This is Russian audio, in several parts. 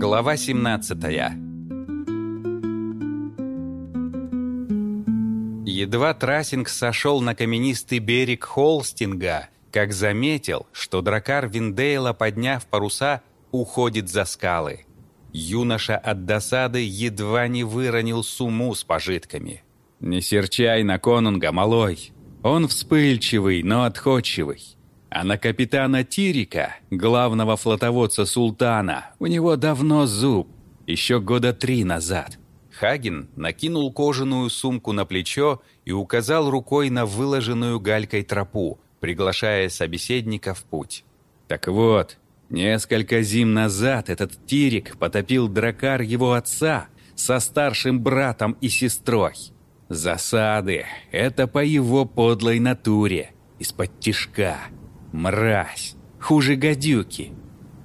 Глава 17 Едва Трассинг сошел на каменистый берег Холстинга, как заметил, что дракар Виндейла, подняв паруса, уходит за скалы. Юноша от досады едва не выронил сумму с пожитками. «Не серчай на конунга, малой. Он вспыльчивый, но отходчивый. А на капитана Тирика, главного флотоводца султана, у него давно зуб, еще года три назад. Хаген накинул кожаную сумку на плечо и указал рукой на выложенную галькой тропу, приглашая собеседника в путь. Так вот, несколько зим назад этот Тирик потопил дракар его отца со старшим братом и сестрой. Засады — это по его подлой натуре, из-под тишка. Мразь! Хуже гадюки!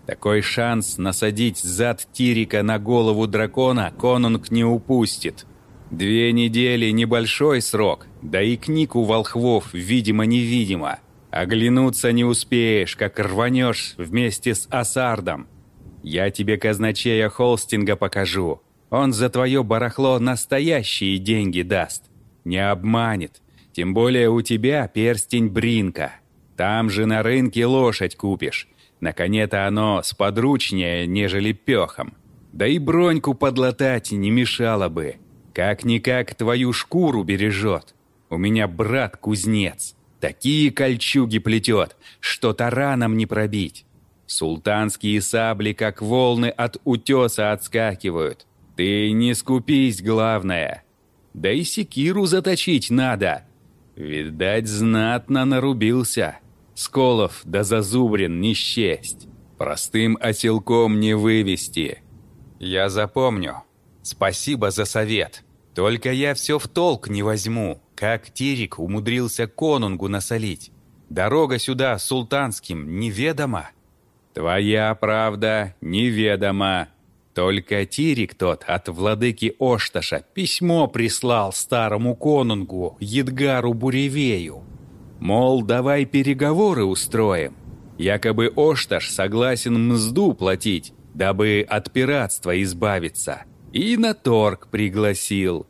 Такой шанс насадить зад Тирика на голову дракона конунг не упустит. Две недели – небольшой срок, да и книг у волхвов видимо-невидимо. Оглянуться не успеешь, как рванешь вместе с Асардом. Я тебе казначея Холстинга покажу. Он за твое барахло настоящие деньги даст. Не обманет. Тем более у тебя перстень Бринка – там же на рынке лошадь купишь. На коне-то оно сподручнее, нежели пехом. Да и броньку подлатать не мешало бы. Как-никак твою шкуру бережет. У меня брат кузнец. Такие кольчуги плетет, что тараном не пробить. Султанские сабли, как волны от утеса отскакивают. Ты не скупись, главное. Да и секиру заточить надо. Видать, знатно нарубился. Сколов да зазубрин не счесть. Простым оселком не вывести. Я запомню. Спасибо за совет. Только я все в толк не возьму, как Тирик умудрился конунгу насолить. Дорога сюда султанским неведома. Твоя правда неведома. Только Тирик тот от владыки Ошташа письмо прислал старому конунгу Едгару Буревею. Мол, давай переговоры устроим. Якобы Ошташ согласен мзду платить, дабы от пиратства избавиться. И на торг пригласил.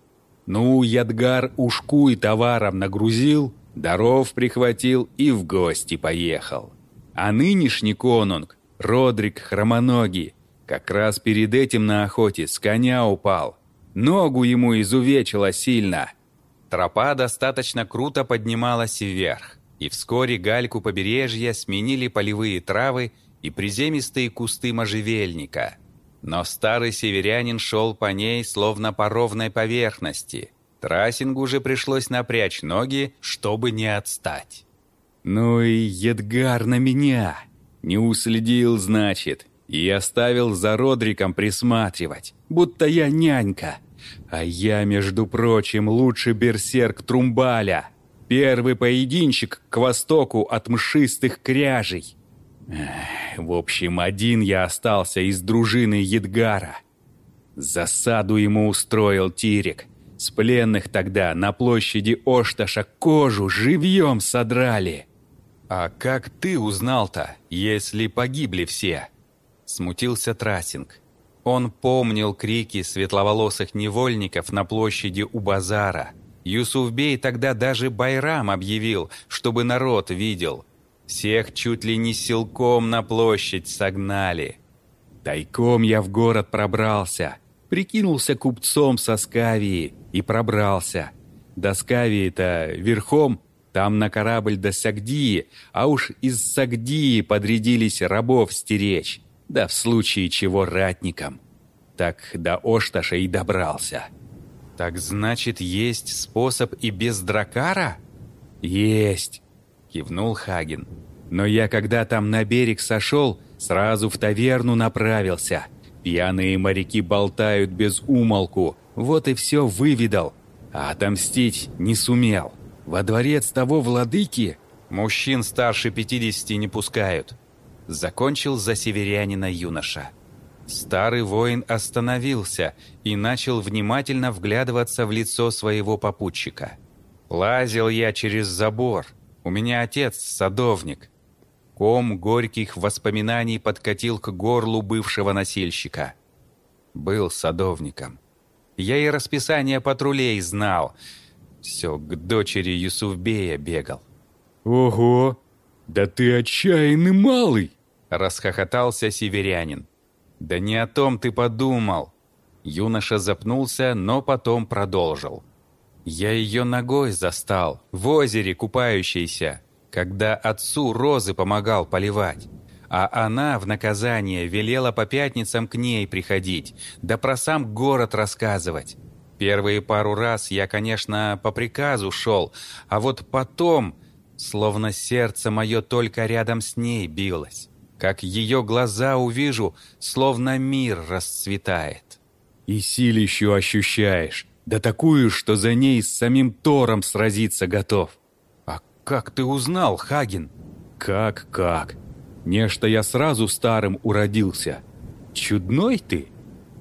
Ну, Ядгар ушку и товаром нагрузил, даров прихватил и в гости поехал. А нынешний конунг, Родрик Хромоногий, как раз перед этим на охоте с коня упал. Ногу ему изувечило сильно – Тропа достаточно круто поднималась вверх, и вскоре гальку побережья сменили полевые травы и приземистые кусты можжевельника. Но старый северянин шел по ней, словно по ровной поверхности. Трассингу же пришлось напрячь ноги, чтобы не отстать. «Ну и Едгар на меня!» Не уследил, значит, и оставил за Родриком присматривать, будто я нянька. А я, между прочим, лучший берсерк Трумбаля. Первый поединчик к востоку от мшистых кряжей. В общем, один я остался из дружины Едгара. Засаду ему устроил Тирик. С пленных тогда на площади Ошташа кожу живьем содрали. «А как ты узнал-то, если погибли все?» Смутился Трассинг. Он помнил крики светловолосых невольников на площади у базара. Юсуфбей тогда даже Байрам объявил, чтобы народ видел. Всех чуть ли не силком на площадь согнали. Тайком я в город пробрался, прикинулся купцом со Скавии и пробрался. До Скавии-то верхом, там на корабль до Сагдии, а уж из Сагдии подрядились рабов стеречь да в случае чего ратникам. Так до Ошташа и добрался. Так значит, есть способ и без дракара? Есть, кивнул Хаген. Но я когда там на берег сошел, сразу в таверну направился. Пьяные моряки болтают без умолку, вот и все выведал. А отомстить не сумел. Во дворец того владыки мужчин старше пятидесяти не пускают. Закончил за северянина юноша. Старый воин остановился и начал внимательно вглядываться в лицо своего попутчика. «Лазил я через забор. У меня отец садовник». Ком горьких воспоминаний подкатил к горлу бывшего носильщика. Был садовником. Я и расписание патрулей знал. Все к дочери Юсуфбея бегал. «Ого! Да ты отчаянный малый!» Расхохотался северянин. «Да не о том ты подумал!» Юноша запнулся, но потом продолжил. «Я ее ногой застал, в озере купающейся, когда отцу розы помогал поливать. А она в наказание велела по пятницам к ней приходить, да про сам город рассказывать. Первые пару раз я, конечно, по приказу шел, а вот потом, словно сердце мое только рядом с ней билось. Как ее глаза увижу, словно мир расцветает. И силищу ощущаешь, да такую, что за ней с самим Тором сразиться готов. «Как ты узнал, Хаген?» «Как-как? Нечто я сразу старым уродился. Чудной ты?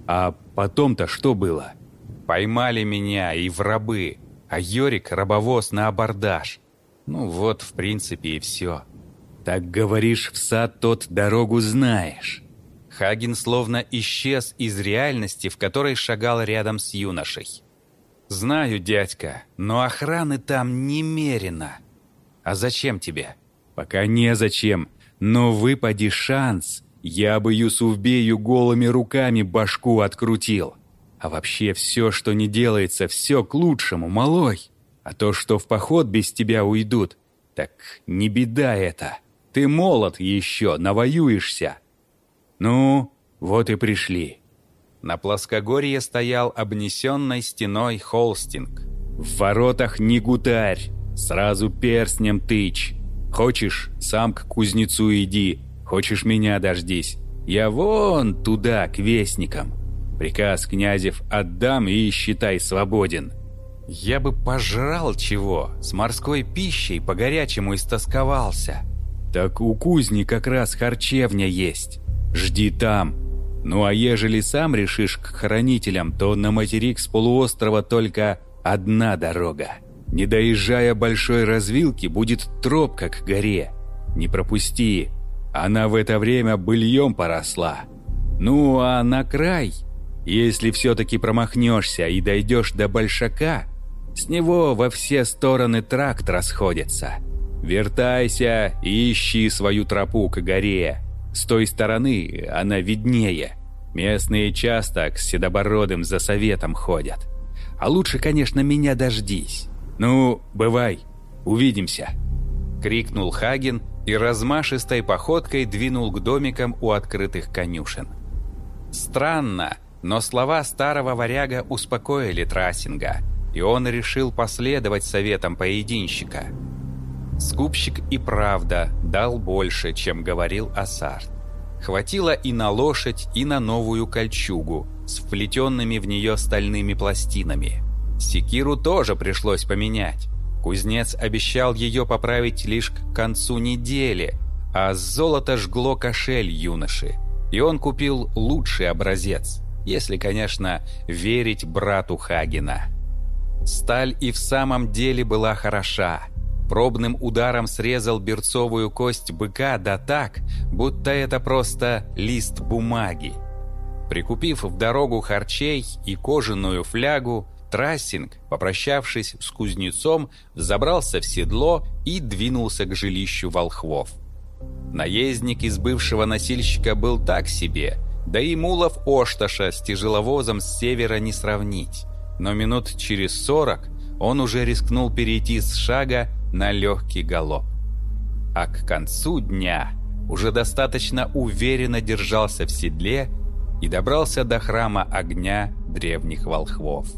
А потом-то что было?» «Поймали меня и в рабы, а Йорик — рабовоз на абордаж. Ну вот, в принципе, и все». «Так говоришь, в сад тот дорогу знаешь». Хаген словно исчез из реальности, в которой шагал рядом с юношей. «Знаю, дядька, но охраны там немерено. А зачем тебе?» «Пока незачем. Но выпади шанс. Я бы Юсуфбею голыми руками башку открутил. А вообще все, что не делается, все к лучшему, малой. А то, что в поход без тебя уйдут, так не беда это. Ты молод еще, навоюешься. Ну, вот и пришли». На плоскогорье стоял обнесенной стеной холстинг. «В воротах не гутарь, Сразу перстнем тычь. Хочешь, сам к кузнецу иди, хочешь меня дождись. Я вон туда, к вестникам. Приказ князев отдам и считай свободен. Я бы пожрал чего, с морской пищей по-горячему истосковался. Так у кузни как раз харчевня есть. Жди там. Ну а ежели сам решишь к хранителям, то на материк с полуострова только одна дорога. Не доезжая большой развилки, будет тропка к горе. Не пропусти. Она в это время быльем поросла. Ну, а на край, если все-таки промахнешься и дойдешь до Большака, с него во все стороны тракт расходится. Вертайся и ищи свою тропу к горе. С той стороны она виднее. Местные часто к седобородым за советом ходят. А лучше, конечно, меня дождись. «Ну, бывай, увидимся!» Крикнул Хаген и размашистой походкой двинул к домикам у открытых конюшен. Странно, но слова старого варяга успокоили Трассинга, и он решил последовать советам поединщика. Скупщик и правда дал больше, чем говорил Асарт. Хватило и на лошадь, и на новую кольчугу с вплетенными в нее стальными пластинами. Секиру тоже пришлось поменять. Кузнец обещал ее поправить лишь к концу недели, а золото жгло кошель юноши. И он купил лучший образец, если, конечно, верить брату Хагена. Сталь и в самом деле была хороша. Пробным ударом срезал берцовую кость быка да так, будто это просто лист бумаги. Прикупив в дорогу харчей и кожаную флягу, Трассинг, попрощавшись с кузнецом, забрался в седло и двинулся к жилищу волхвов. Наездник из бывшего носильщика был так себе, да и мулов Ошташа с тяжеловозом с севера не сравнить. Но минут через сорок он уже рискнул перейти с шага на легкий галоп. А к концу дня уже достаточно уверенно держался в седле и добрался до храма огня древних волхвов.